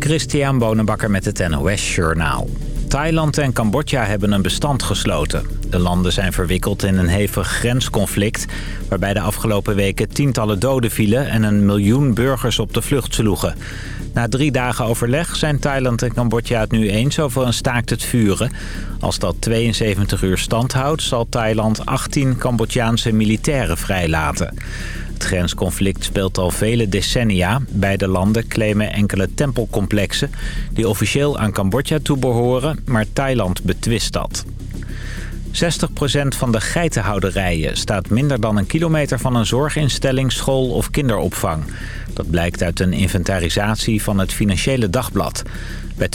Christian Bonenbakker met het NOS Journaal. Thailand en Cambodja hebben een bestand gesloten. De landen zijn verwikkeld in een hevig grensconflict... waarbij de afgelopen weken tientallen doden vielen... en een miljoen burgers op de vlucht sloegen. Na drie dagen overleg zijn Thailand en Cambodja het nu eens over een staakt het vuren. Als dat 72 uur stand houdt, zal Thailand 18 Cambodjaanse militairen vrijlaten. Het grensconflict speelt al vele decennia. Beide landen claimen enkele tempelcomplexen... die officieel aan Cambodja toebehoren, maar Thailand betwist dat. 60% van de geitenhouderijen staat minder dan een kilometer van een zorginstelling, school of kinderopvang. Dat blijkt uit een inventarisatie van het Financiële Dagblad. Bij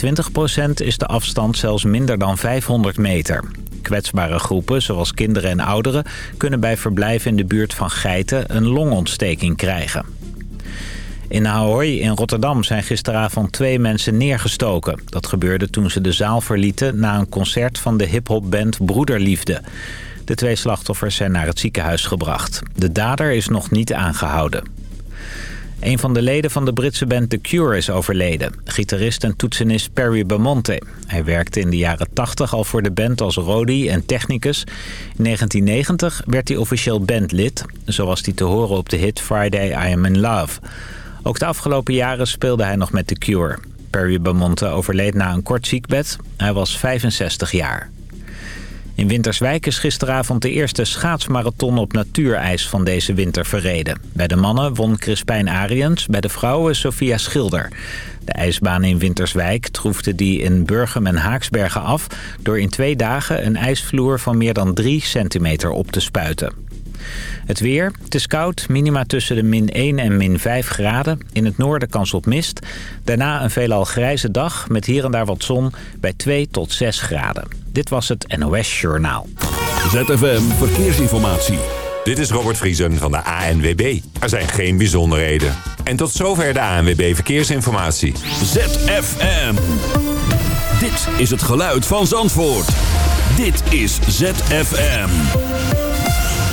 20% is de afstand zelfs minder dan 500 meter. Kwetsbare groepen, zoals kinderen en ouderen... kunnen bij verblijf in de buurt van geiten een longontsteking krijgen. In Ahoy in Rotterdam zijn gisteravond twee mensen neergestoken. Dat gebeurde toen ze de zaal verlieten na een concert van de hiphopband Broederliefde. De twee slachtoffers zijn naar het ziekenhuis gebracht. De dader is nog niet aangehouden. Een van de leden van de Britse band The Cure is overleden. Gitarist en toetsenist Perry Bamonte. Hij werkte in de jaren 80 al voor de band als roadie en technicus. In 1990 werd hij officieel bandlid. Zo was hij te horen op de hit Friday I Am In Love. Ook de afgelopen jaren speelde hij nog met The Cure. Perry Bamonte overleed na een kort ziekbed. Hij was 65 jaar. In Winterswijk is gisteravond de eerste schaatsmarathon op natuurijs van deze winter verreden. Bij de mannen won Crispijn Ariens, bij de vrouwen Sophia Schilder. De ijsbaan in Winterswijk troefde die in Burgum en Haaksbergen af... door in twee dagen een ijsvloer van meer dan 3 centimeter op te spuiten. Het weer. Het is koud. Minima tussen de min 1 en min 5 graden. In het noorden kans op mist. Daarna een veelal grijze dag met hier en daar wat zon bij 2 tot 6 graden. Dit was het NOS Journaal. ZFM Verkeersinformatie. Dit is Robert Vriesen van de ANWB. Er zijn geen bijzonderheden. En tot zover de ANWB Verkeersinformatie. ZFM. Dit is het geluid van Zandvoort. Dit is ZFM.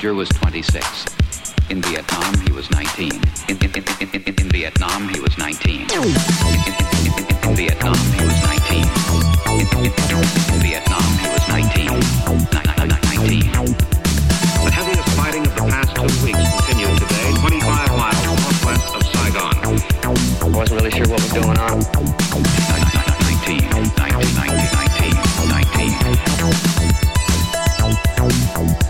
Combat soldier was 26. In Vietnam, he was 19. In, in, in, in Vietnam, he was 19. In, Vietnam, he was 19. In, Vietnam, he was 19. 19. The heaviest fighting of the past two weeks continued today, 25 miles northwest of Saigon. I wasn't really sure what was going on. 19. 19. 19. 19. In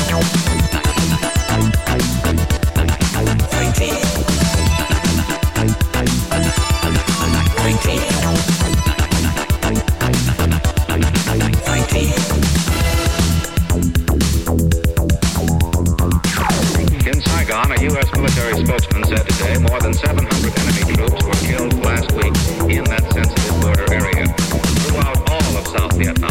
all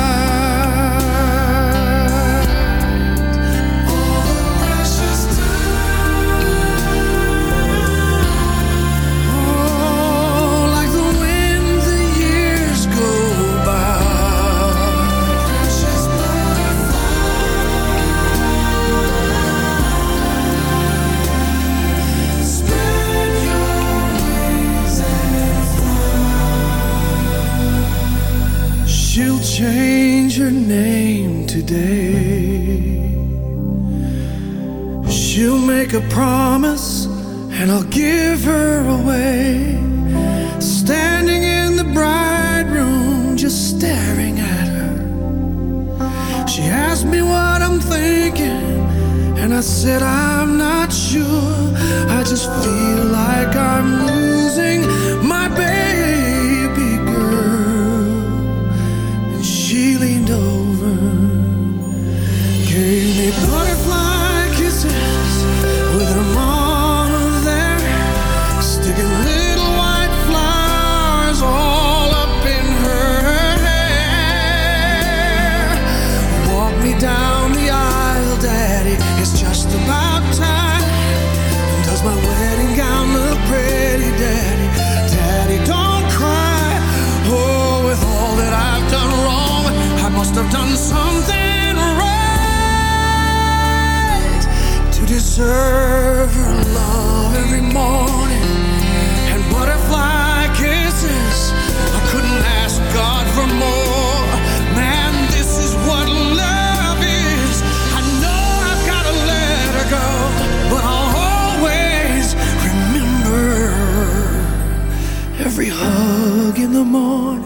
Morning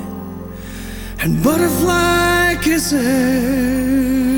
and butterfly kisses.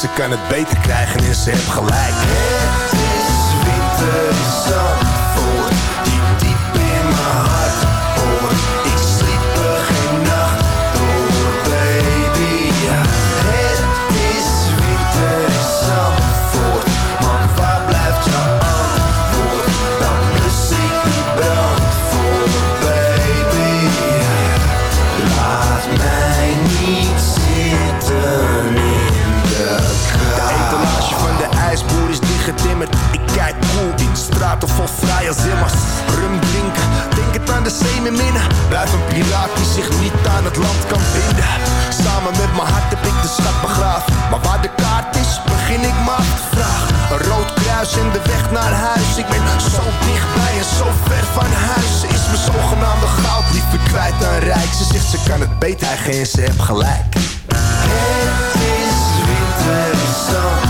Ze kan het beter straten vol vrije zimmers. Rum drinken, denk het aan de zee met minnen. Blijf een piraat die zich niet aan het land kan vinden. Samen met mijn hart heb ik de schat begraven. Maar waar de kaart is, begin ik maar te vragen. Een rood kruis in de weg naar huis. Ik ben zo dichtbij en zo ver van huis. Ze is mijn zogenaamde goud liever kwijt dan rijk. Ze zegt ze kan het beter eigen en ze heeft gelijk. Het is winter in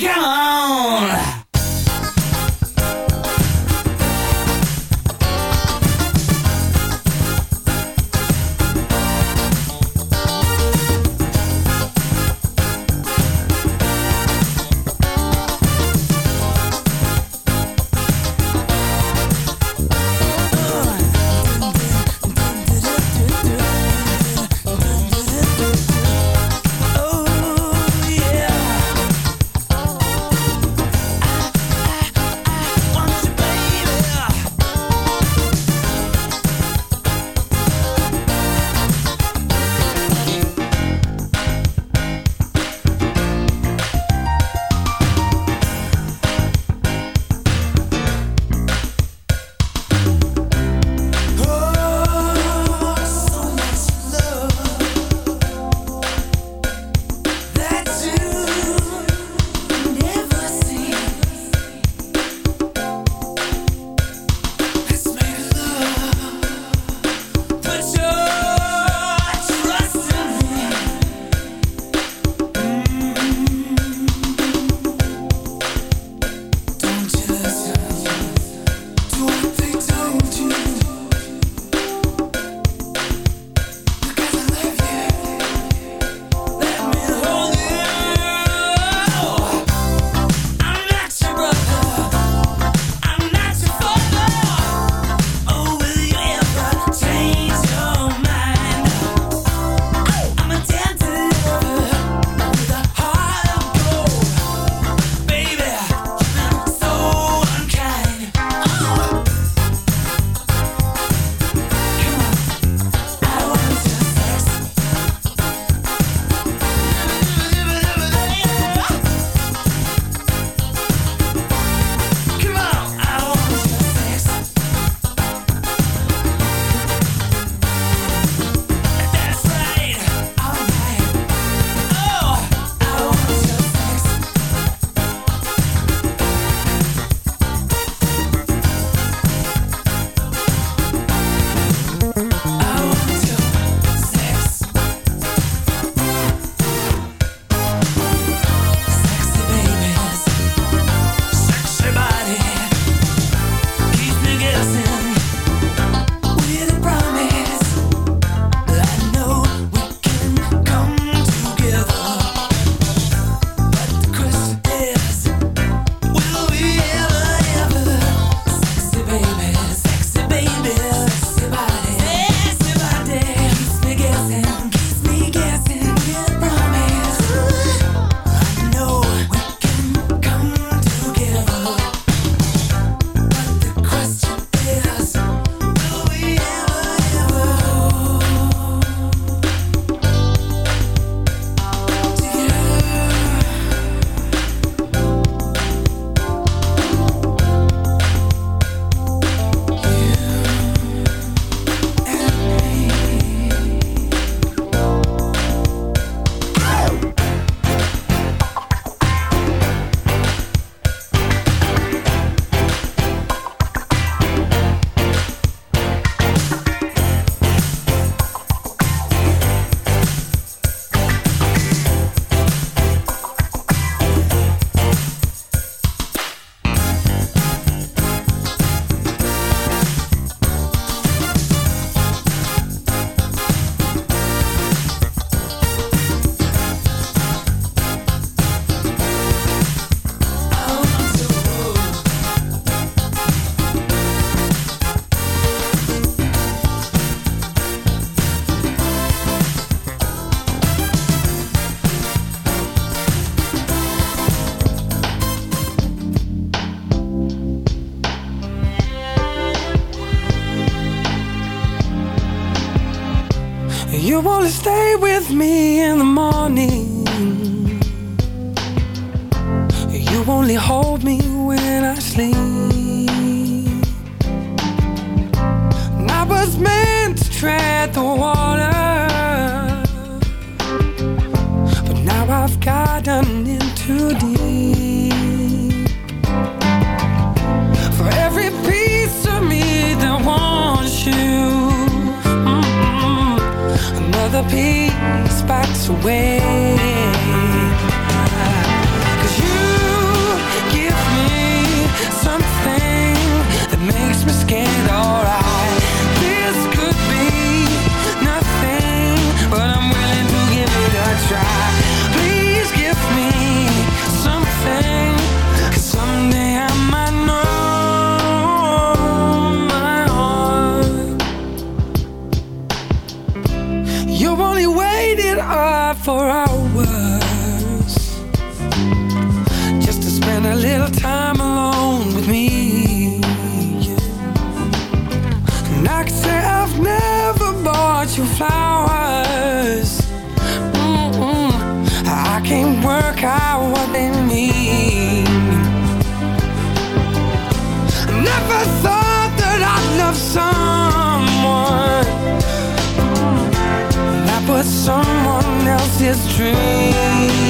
come on. his dreams.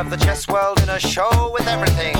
of the chess world in a show with everything.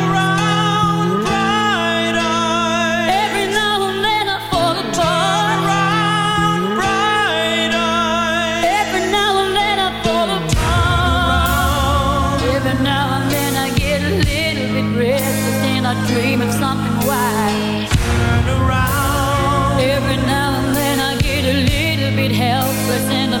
listen in the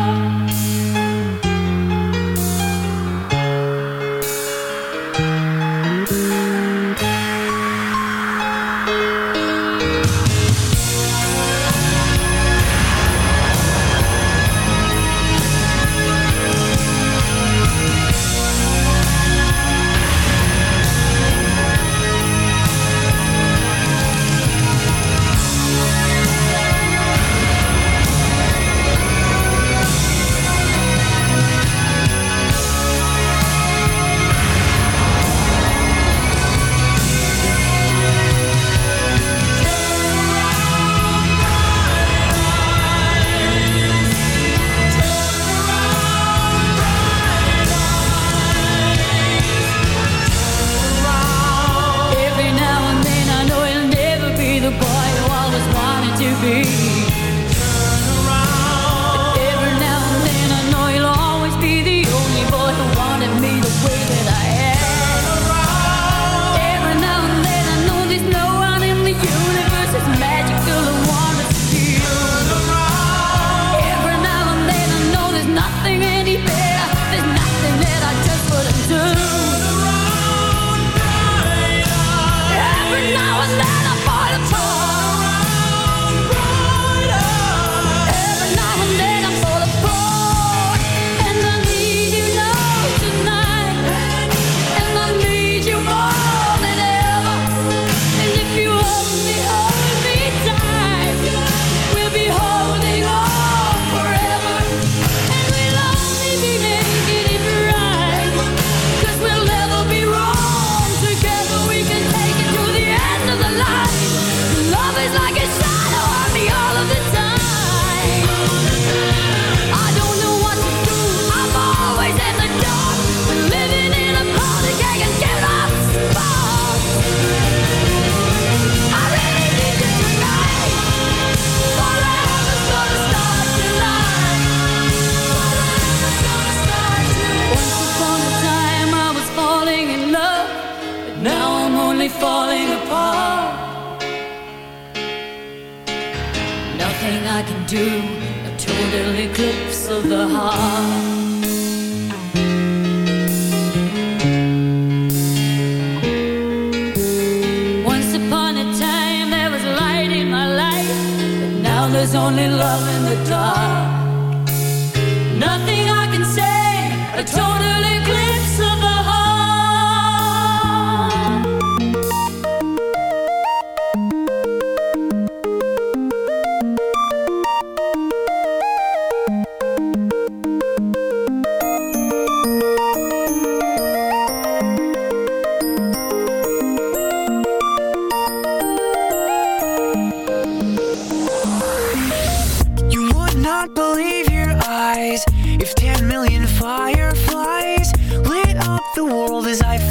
as I